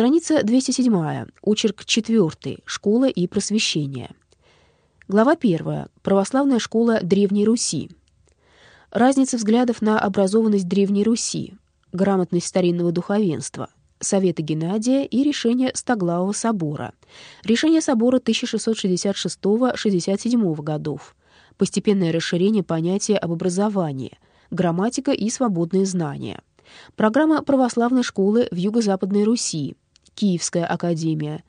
Страница 207. Очерк 4. Школа и просвещение. Глава 1. Православная школа Древней Руси. Разница взглядов на образованность Древней Руси, грамотность старинного духовенства, Советы Геннадия и решение Стоглавого собора, решение собора 1666-67 годов, постепенное расширение понятия об образовании, грамматика и свободные знания, программа православной школы в Юго-Западной Руси, Киевская академия,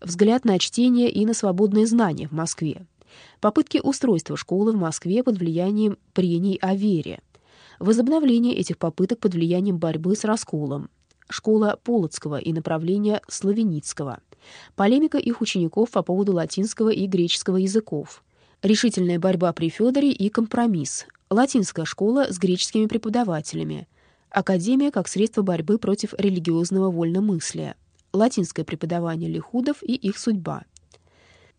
взгляд на чтение и на свободные знания в Москве, попытки устройства школы в Москве под влиянием прений о вере, возобновление этих попыток под влиянием борьбы с расколом, школа Полоцкого и направление Славяницкого, полемика их учеников по поводу латинского и греческого языков, решительная борьба при Федоре и компромисс, латинская школа с греческими преподавателями, академия как средство борьбы против религиозного вольномыслия, латинское преподавание лихудов и их судьба —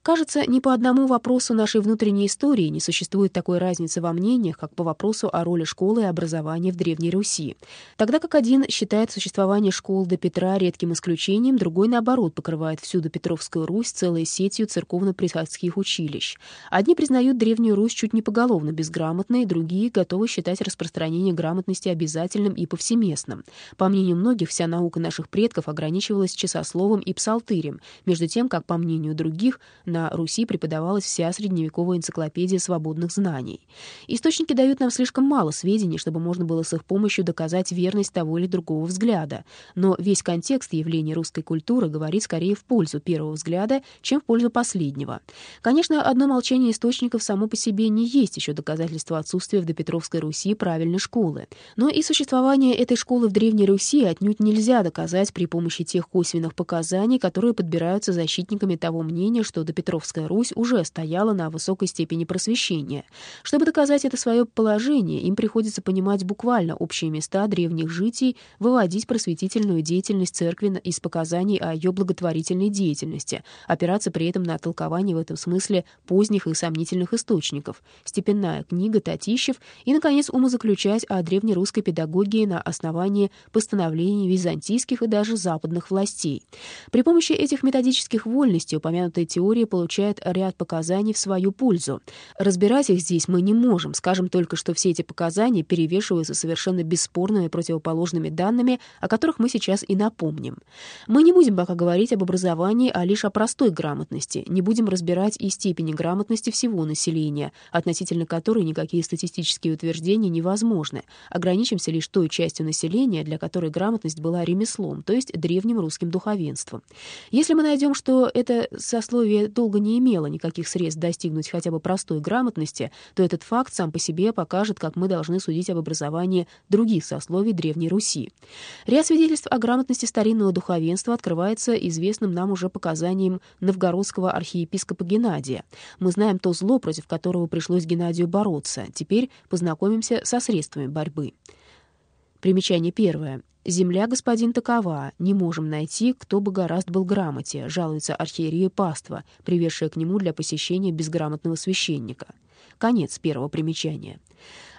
Кажется, ни по одному вопросу нашей внутренней истории не существует такой разницы во мнениях, как по вопросу о роли школы и образования в Древней Руси. Тогда как один считает существование школ до Петра редким исключением, другой, наоборот, покрывает всю Петровскую Русь целой сетью церковно-приходских училищ. Одни признают Древнюю Русь чуть не поголовно безграмотной, другие готовы считать распространение грамотности обязательным и повсеместным. По мнению многих, вся наука наших предков ограничивалась часословом и псалтырем, между тем, как, по мнению других, на Руси преподавалась вся средневековая энциклопедия свободных знаний. Источники дают нам слишком мало сведений, чтобы можно было с их помощью доказать верность того или другого взгляда, но весь контекст явлений русской культуры говорит скорее в пользу первого взгляда, чем в пользу последнего. Конечно, одно молчание источников само по себе не есть еще доказательство отсутствия в допетровской Руси правильной школы, но и существование этой школы в Древней Руси отнюдь нельзя доказать при помощи тех косвенных показаний, которые подбираются защитниками того мнения, что Допетровская Петровская Русь уже стояла на высокой степени просвещения. Чтобы доказать это свое положение, им приходится понимать буквально общие места древних житий, выводить просветительную деятельность церкви из показаний о ее благотворительной деятельности, опираться при этом на толкование в этом смысле поздних и сомнительных источников, степенная книга Татищев и, наконец, умозаключать о древнерусской педагогии на основании постановлений византийских и даже западных властей. При помощи этих методических вольностей упомянутая теория получает ряд показаний в свою пользу. Разбирать их здесь мы не можем, скажем только, что все эти показания перевешиваются совершенно бесспорными противоположными данными, о которых мы сейчас и напомним. Мы не будем пока говорить об образовании, а лишь о простой грамотности, не будем разбирать и степени грамотности всего населения, относительно которой никакие статистические утверждения невозможны, ограничимся лишь той частью населения, для которой грамотность была ремеслом, то есть древним русским духовенством. Если мы найдем, что это сословие долго не имела никаких средств достигнуть хотя бы простой грамотности, то этот факт сам по себе покажет, как мы должны судить об образовании других сословий Древней Руси. Ряд свидетельств о грамотности старинного духовенства открывается известным нам уже показанием новгородского архиепископа Геннадия. Мы знаем то зло, против которого пришлось Геннадию бороться. Теперь познакомимся со средствами борьбы. Примечание первое. «Земля, господин, такова, не можем найти, кто бы гораст был грамоте», жалуется архиерею паства, приведшая к нему для посещения безграмотного священника. Конец первого примечания.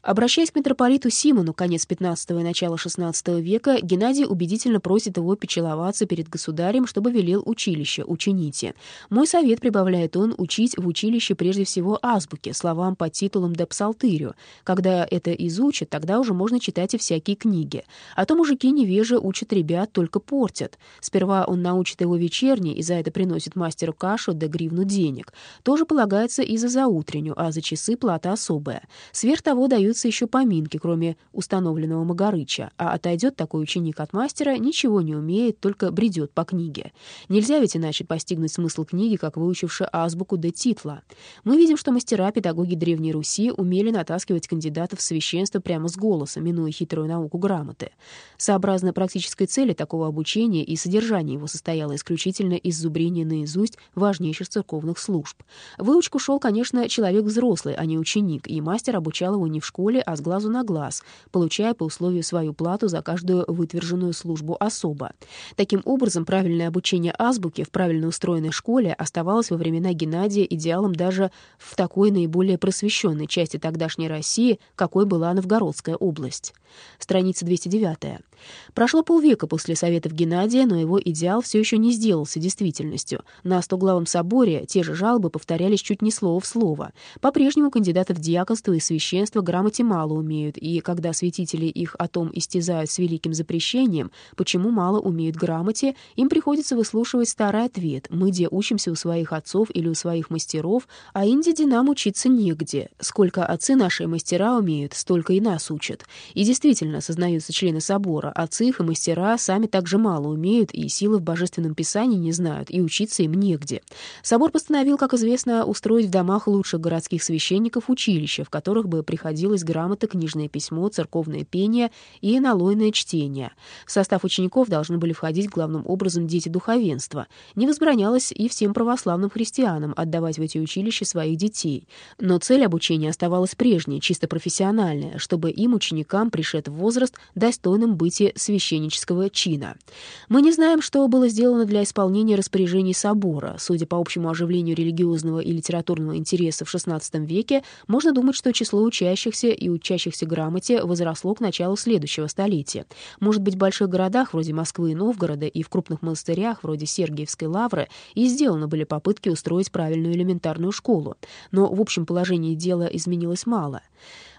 Обращаясь к митрополиту Симону, конец XV и начало XVI века, Геннадий убедительно просит его печеловаться перед государем, чтобы велел училище, учините. «Мой совет», — прибавляет он, — «учить в училище прежде всего азбуке, словам под титулом да псалтырю. Когда это изучат, тогда уже можно читать и всякие книги. А то мужики невежи учат ребят, только портят. Сперва он научит его вечерней, и за это приносит мастеру кашу да гривну денег. Тоже полагается и за заутреннюю, а за часы плата особая. Сверх того дают остаются еще поминки, кроме установленного Магарыча, а отойдет такой ученик от мастера, ничего не умеет, только бредет по книге. Нельзя ведь иначе постигнуть смысл книги, как выучивши азбуку де титла. Мы видим, что мастера, педагоги Древней Руси умели натаскивать кандидатов в священство прямо с голоса, минуя хитрую науку грамоты. Сообразно практической цели такого обучения и содержание его состояло исключительно из зубрения наизусть важнейших церковных служб. Выучку шел, конечно, человек взрослый, взрослый, а не ученик, и мастер обучал его не в школе, а с глазу на глаз, получая по условию свою плату за каждую вытверженную службу особо. Таким образом, правильное обучение азбуке в правильно устроенной школе оставалось во времена Геннадия идеалом даже в такой наиболее просвещенной части тогдашней России, какой была Новгородская область. Страница 209. Прошло полвека после советов Геннадия, но его идеал все еще не сделался действительностью. На Стоглавом соборе те же жалобы повторялись чуть не слово в слово. По-прежнему кандидаты в диаконство и священство грамоте мало умеют, и когда святители их о том истязают с великим запрещением, почему мало умеют грамоте, им приходится выслушивать старый ответ «Мы где учимся у своих отцов или у своих мастеров, а инде нам учиться негде. Сколько отцы наши мастера умеют, столько и нас учат». И действительно, сознаются члены собора, отцы их и мастера сами также мало умеют и силы в божественном писании не знают, и учиться им негде. Собор постановил, как известно, устроить в домах лучших городских священников училища, в которых бы приходилось грамота, книжное письмо, церковное пение и налойное чтение. В состав учеников должны были входить главным образом дети духовенства. Не возбранялось и всем православным христианам отдавать в эти училища своих детей. Но цель обучения оставалась прежней, чисто профессиональная, чтобы им, ученикам, пришед в возраст, достойным быть священнического чина. Мы не знаем, что было сделано для исполнения распоряжений собора. Судя по общему оживлению религиозного и литературного интереса в XVI веке, можно думать, что число учащихся и учащихся грамоте возросло к началу следующего столетия. Может быть, в больших городах, вроде Москвы и Новгорода, и в крупных монастырях, вроде Сергиевской лавры, и сделаны были попытки устроить правильную элементарную школу. Но в общем положении дела изменилось мало.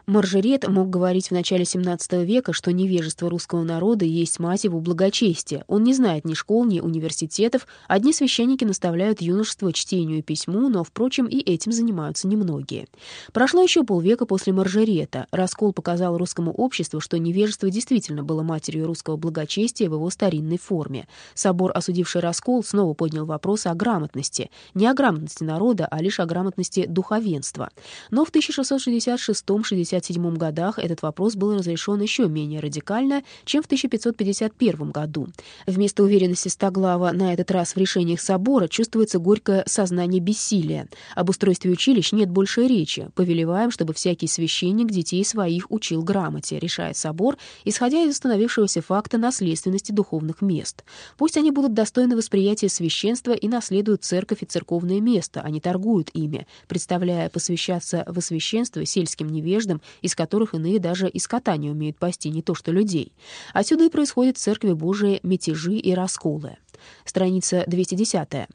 Маржерет мог говорить в начале XVII века, что невежество русского народа есть мать его благочестия. Он не знает ни школ, ни университетов. Одни священники наставляют юношество чтению и письму, но, впрочем, и этим занимаются немногие. Прошло еще полвека после Маржерета. Раскол показал русскому обществу, что невежество действительно было матерью русского благочестия в его старинной форме. Собор, осудивший раскол, снова поднял вопрос о грамотности. Не о грамотности народа, а лишь о грамотности духовенства. Но в 1666-67 1557 годах этот вопрос был разрешен еще менее радикально, чем в 1551 году. Вместо уверенности Стоглава на этот раз в решениях собора чувствуется горькое сознание бессилия. Об устройстве училищ нет больше речи. Повелеваем, чтобы всякий священник детей своих учил грамоте, решает собор, исходя из установившегося факта наследственности духовных мест. Пусть они будут достойны восприятия священства и наследуют церковь и церковное место, а не торгуют ими, представляя посвящаться во священство сельским невеждам из которых иные даже и скота не умеют пасти, не то что людей. Отсюда и происходят в Церкви Божией мятежи и расколы. Страница 210.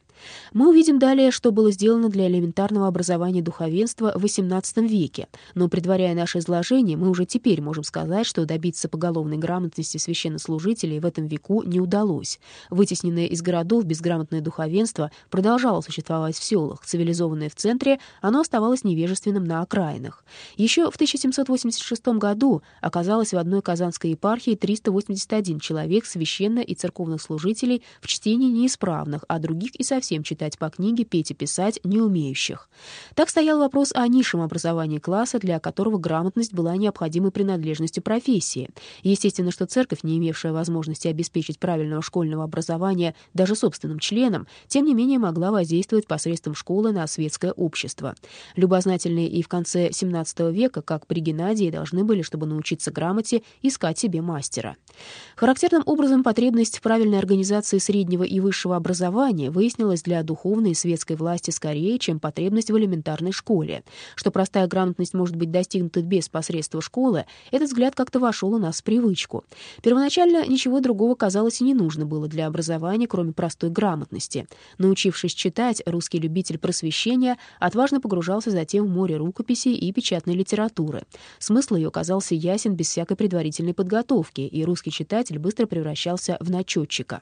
Мы увидим далее, что было сделано для элементарного образования духовенства в XVIII веке, но, предваряя наше изложение, мы уже теперь можем сказать, что добиться поголовной грамотности священнослужителей в этом веку не удалось. Вытесненное из городов безграмотное духовенство продолжало существовать в селах, цивилизованное в центре, оно оставалось невежественным на окраинах. Еще в 1786 году оказалось в одной казанской епархии 381 человек священно- и церковных служителей в чтении неисправных, а других и совсем совсем читать по книге, петь и писать не умеющих. Так стоял вопрос о низшем образовании класса, для которого грамотность была необходимой принадлежностью профессии. Естественно, что церковь, не имевшая возможности обеспечить правильного школьного образования даже собственным членам, тем не менее могла воздействовать посредством школы на светское общество. Любознательные и в конце XVII века, как при Геннадии, должны были, чтобы научиться грамоте, искать себе мастера. Характерным образом потребность в правильной организации среднего и высшего образования выяснилась требовалась для духовной и светской власти скорее, чем потребность в элементарной школе. Что простая грамотность может быть достигнута без посредства школы, этот взгляд как-то вошел у нас в привычку. Первоначально ничего другого, казалось, и не нужно было для образования, кроме простой грамотности. Научившись читать, русский любитель просвещения отважно погружался затем в море рукописей и печатной литературы. Смысл ее казался ясен без всякой предварительной подготовки, и русский читатель быстро превращался в начетчика.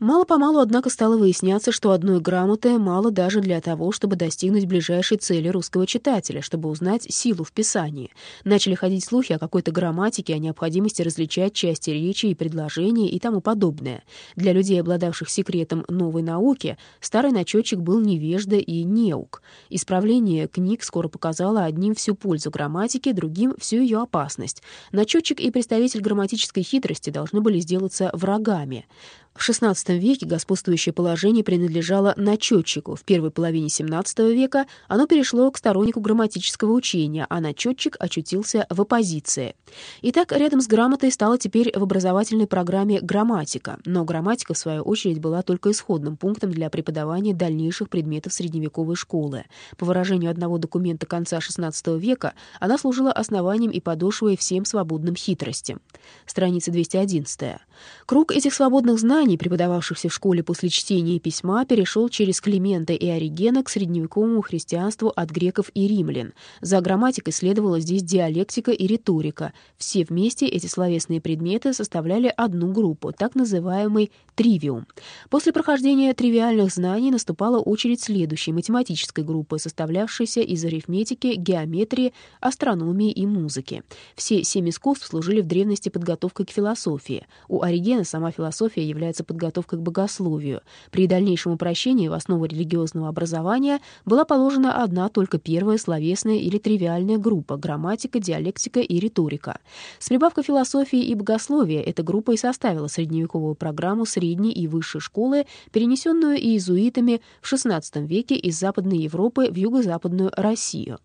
Мало-помалу, однако, стало выясняться, что одной грамоты мало даже для того, чтобы достигнуть ближайшей цели русского читателя, чтобы узнать силу в писании. Начали ходить слухи о какой-то грамматике, о необходимости различать части речи и предложения и тому подобное. Для людей, обладавших секретом новой науки, старый начетчик был невежда и неук. Исправление книг скоро показало одним всю пользу грамматики, другим — всю ее опасность. Начетчик и представитель грамматической хитрости должны были сделаться врагами. В XVI веке господствующее положение принадлежало начетчику. В первой половине XVII века оно перешло к стороннику грамматического учения, а начетчик очутился в оппозиции. Итак, рядом с грамотой стала теперь в образовательной программе грамматика, но грамматика, в свою очередь, была только исходным пунктом для преподавания дальнейших предметов средневековой школы. По выражению одного документа конца XVI века, она служила основанием и подошвой всем свободным хитростям. Страница 211. Круг этих свободных знаний, преподававшихся в школе после чтения письма, перешел через Климента и Оригена к средневековому христианству от греков и римлян. За грамматикой следовала здесь диалектика и риторика. Все вместе эти словесные предметы составляли одну группу, так называемый тривиум. После прохождения тривиальных знаний наступала очередь следующей математической группы, составлявшейся из арифметики, геометрии, астрономии и музыки. Все семь искусств служили в древности подготовкой к философии. У Оригена сама философия является подготовкой к богословию. При дальнейшем упрощении в основу религиозного образования была положена одна только первая словесная или тривиальная группа — грамматика, диалектика и риторика. С прибавкой философии и богословия эта группа и составила средневековую программу средней и высшей школы, перенесенную иезуитами в XVI веке из Западной Европы в юго-западную Россию.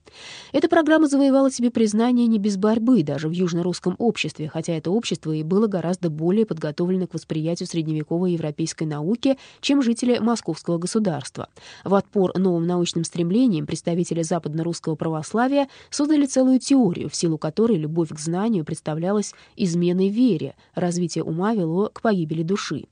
Эта программа завоевала себе признание не без борьбы даже в южно-русском обществе, хотя это общество и было гораздо более подготовлено к восприятию средневековой европейской науки, чем жители московского государства. В отпор новым научным стремлениям представители западно-русского православия создали целую теорию, в силу которой любовь к знанию представлялась изменой вере, развитие ума вело к погибели души.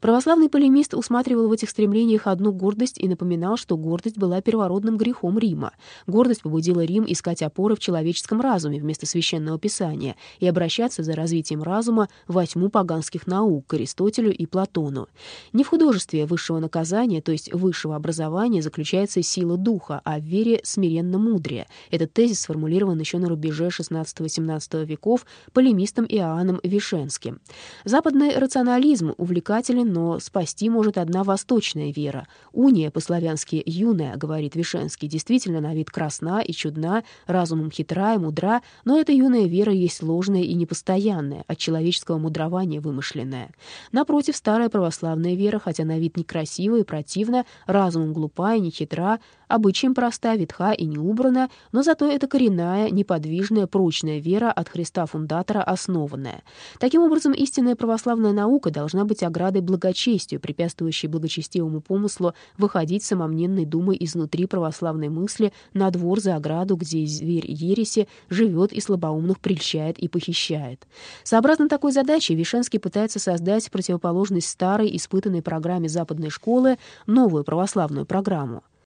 Православный полемист усматривал в этих стремлениях одну гордость и напоминал, что гордость была первородным грехом Рима. Гордость побудила Рим искать опоры в человеческом разуме вместо священного писания и обращаться за развитием разума во тьму поганских наук к Аристотелю и Платону. Не в художестве высшего наказания, то есть высшего образования, заключается сила духа, а в вере смиренно мудрее. Этот тезис сформулирован еще на рубеже XVI-XVII веков полемистом Иоанном Вишенским. Западный рационализм увлекает привлекателен, но спасти может одна восточная вера. Уния, по-славянски «юная», говорит Вишенский, действительно на вид красна и чудна, разумом хитра и мудра, но эта юная вера есть ложная и непостоянная, от человеческого мудрования вымышленная. Напротив, старая православная вера, хотя на вид некрасивая и противна, разумом глупая и нехитра, обычаем проста, ветха и не убрана, но зато это коренная, неподвижная, прочная вера от Христа-фундатора основанная. Таким образом, истинная православная наука должна быть оградой благочестию, препятствующей благочестивому помыслу выходить самомненной думой изнутри православной мысли на двор за ограду, где зверь ереси живет и слабоумных прельщает и похищает. Сообразно такой задаче Вишенский пытается создать противоположность старой, испытанной программе западной школы, новую православную программу.